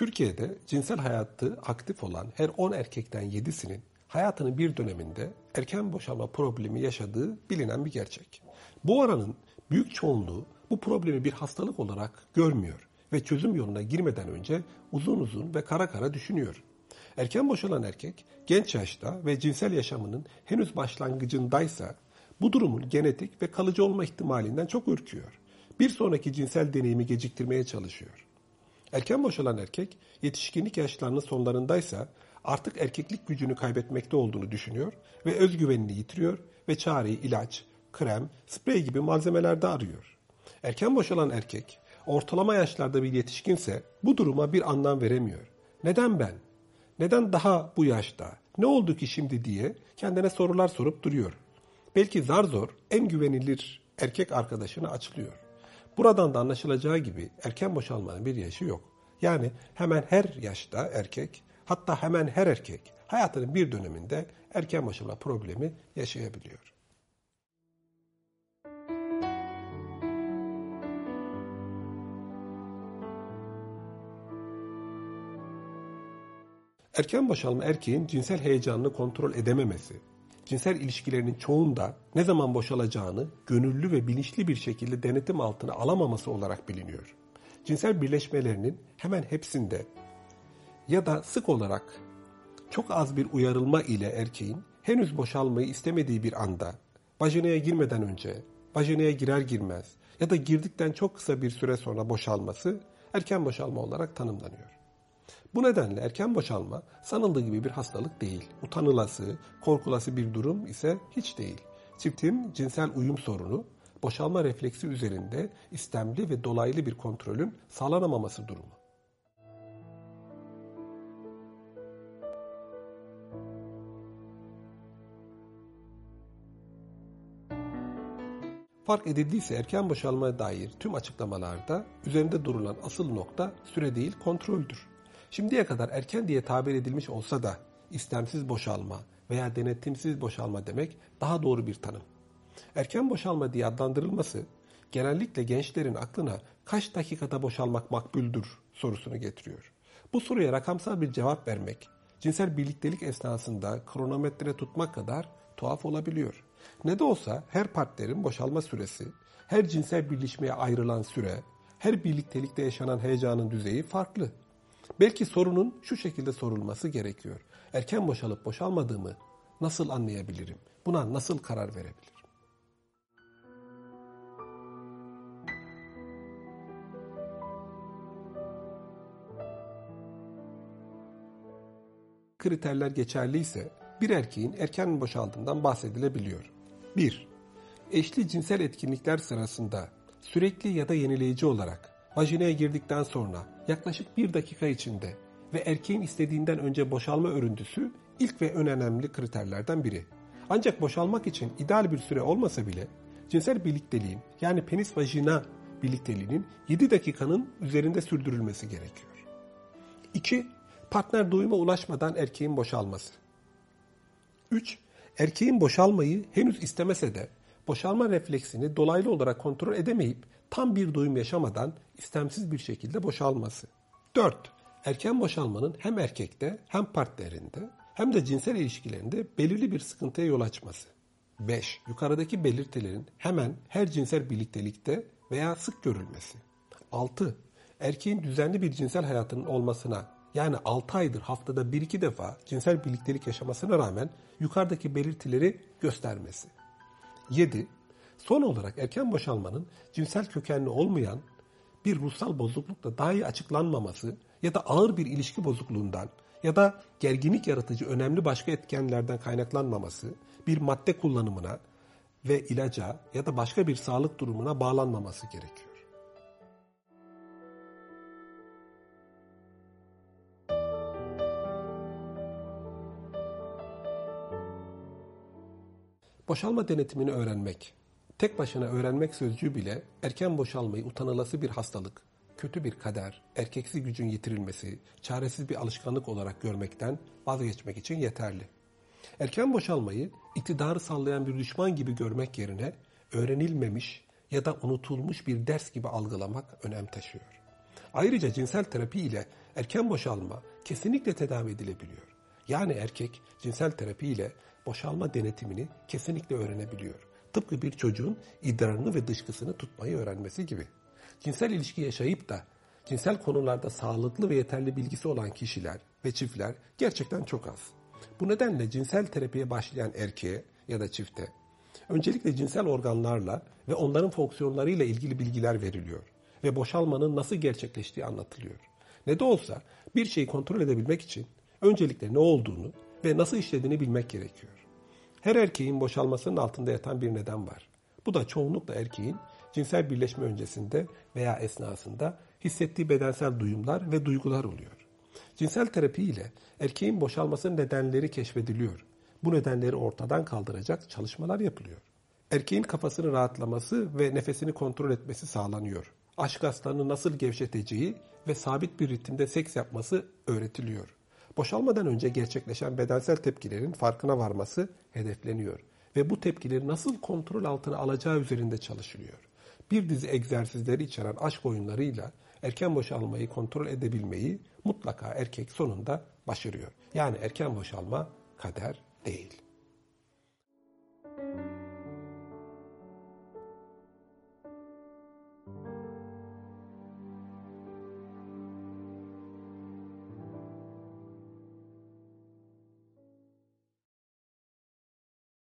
Türkiye'de cinsel hayatı aktif olan her 10 erkekten 7'sinin hayatının bir döneminde erken boşalma problemi yaşadığı bilinen bir gerçek. Bu oranın büyük çoğunluğu bu problemi bir hastalık olarak görmüyor ve çözüm yoluna girmeden önce uzun uzun ve kara kara düşünüyor. Erken boşalan erkek genç yaşta ve cinsel yaşamının henüz başlangıcındaysa bu durumun genetik ve kalıcı olma ihtimalinden çok ürküyor. Bir sonraki cinsel deneyimi geciktirmeye çalışıyor. Erken boşalan erkek yetişkinlik yaşlarının sonlarındaysa artık erkeklik gücünü kaybetmekte olduğunu düşünüyor ve özgüvenini yitiriyor ve çareyi ilaç, krem, sprey gibi malzemelerde arıyor. Erken boşalan erkek ortalama yaşlarda bir yetişkinse bu duruma bir anlam veremiyor. Neden ben? Neden daha bu yaşta? Ne oldu ki şimdi diye kendine sorular sorup duruyor. Belki zar zor en güvenilir erkek arkadaşını açılıyor. Buradan da anlaşılacağı gibi erken boşalmanın bir yaşı yok. Yani hemen her yaşta erkek, hatta hemen her erkek hayatının bir döneminde erken boşalma problemi yaşayabiliyor. Erken boşalma erkeğin cinsel heyecanını kontrol edememesi, cinsel ilişkilerinin çoğunda ne zaman boşalacağını gönüllü ve bilinçli bir şekilde denetim altına alamaması olarak biliniyor. Cinsel birleşmelerinin hemen hepsinde ya da sık olarak çok az bir uyarılma ile erkeğin henüz boşalmayı istemediği bir anda, vajinaya girmeden önce, vajinaya girer girmez ya da girdikten çok kısa bir süre sonra boşalması erken boşalma olarak tanımlanıyor. Bu nedenle erken boşalma sanıldığı gibi bir hastalık değil. Utanılası, korkulası bir durum ise hiç değil. Çiftin cinsel uyum sorunu, boşalma refleksi üzerinde istemli ve dolaylı bir kontrolün sağlanamaması durumu. Fark edildiyse erken boşalmaya dair tüm açıklamalarda üzerinde durulan asıl nokta süre değil kontroldür. Şimdiye kadar erken diye tabir edilmiş olsa da istemsiz boşalma veya denetimsiz boşalma demek daha doğru bir tanım. Erken boşalma diye adlandırılması genellikle gençlerin aklına kaç dakikada boşalmak makbuldür sorusunu getiriyor. Bu soruya rakamsal bir cevap vermek, cinsel birliktelik esnasında kronometre tutmak kadar tuhaf olabiliyor. Ne de olsa her partnerin boşalma süresi, her cinsel birleşmeye ayrılan süre, her birliktelikte yaşanan heyecanın düzeyi farklı. Belki sorunun şu şekilde sorulması gerekiyor. Erken boşalıp boşalmadığımı nasıl anlayabilirim? Buna nasıl karar verebilirim? Kriterler geçerliyse bir erkeğin erken boşaldığından bahsedilebiliyor. 1. Eşli cinsel etkinlikler sırasında sürekli ya da yenileyici olarak vajinaya girdikten sonra yaklaşık bir dakika içinde ve erkeğin istediğinden önce boşalma örüntüsü ilk ve en önemli kriterlerden biri. Ancak boşalmak için ideal bir süre olmasa bile cinsel birlikteliğin yani penis vajina birlikteliğinin 7 dakikanın üzerinde sürdürülmesi gerekiyor. 2. Partner doyuma ulaşmadan erkeğin boşalması. 3. Erkeğin boşalmayı henüz istemese de boşalma refleksini dolaylı olarak kontrol edemeyip tam bir doyum yaşamadan istemsiz bir şekilde boşalması. 4. Erken boşalmanın hem erkekte hem partnerinde hem de cinsel ilişkilerinde belirli bir sıkıntıya yol açması. 5. Yukarıdaki belirtilerin hemen her cinsel birliktelikte veya sık görülmesi. 6. Erkeğin düzenli bir cinsel hayatının olmasına yani 6 aydır haftada 1-2 defa cinsel birliktelik yaşamasına rağmen yukarıdaki belirtileri göstermesi. 7. Son olarak erken boşalmanın cinsel kökenli olmayan bir ruhsal bozuklukla dahi açıklanmaması ya da ağır bir ilişki bozukluğundan ya da gerginlik yaratıcı önemli başka etkenlerden kaynaklanmaması, bir madde kullanımına ve ilaca ya da başka bir sağlık durumuna bağlanmaması gerekiyor. Boşalma denetimini öğrenmek. Tek başına öğrenmek sözcüğü bile erken boşalmayı utanılası bir hastalık, kötü bir kader, erkeksi gücün yitirilmesi, çaresiz bir alışkanlık olarak görmekten vazgeçmek için yeterli. Erken boşalmayı iktidarı sallayan bir düşman gibi görmek yerine öğrenilmemiş ya da unutulmuş bir ders gibi algılamak önem taşıyor. Ayrıca cinsel terapi ile erken boşalma kesinlikle tedavi edilebiliyor. Yani erkek cinsel terapi ile boşalma denetimini kesinlikle öğrenebiliyor. Tıpkı bir çocuğun idrarını ve dışkısını tutmayı öğrenmesi gibi. Cinsel ilişki yaşayıp da cinsel konularda sağlıklı ve yeterli bilgisi olan kişiler ve çiftler gerçekten çok az. Bu nedenle cinsel terapiye başlayan erkeğe ya da çifte öncelikle cinsel organlarla ve onların fonksiyonlarıyla ilgili bilgiler veriliyor ve boşalmanın nasıl gerçekleştiği anlatılıyor. Ne de olsa bir şeyi kontrol edebilmek için öncelikle ne olduğunu ve nasıl işlediğini bilmek gerekiyor. Her erkeğin boşalmasının altında yatan bir neden var. Bu da çoğunlukla erkeğin cinsel birleşme öncesinde veya esnasında hissettiği bedensel duyumlar ve duygular oluyor. Cinsel terapi ile erkeğin boşalmasının nedenleri keşfediliyor. Bu nedenleri ortadan kaldıracak çalışmalar yapılıyor. Erkeğin kafasını rahatlaması ve nefesini kontrol etmesi sağlanıyor. Aşk aslanını nasıl gevşeteceği ve sabit bir ritimde seks yapması öğretiliyor. Boşalmadan önce gerçekleşen bedensel tepkilerin farkına varması hedefleniyor ve bu tepkileri nasıl kontrol altına alacağı üzerinde çalışılıyor. Bir dizi egzersizleri içeren aşk oyunlarıyla erken boşalmayı kontrol edebilmeyi mutlaka erkek sonunda başarıyor. Yani erken boşalma kader değil.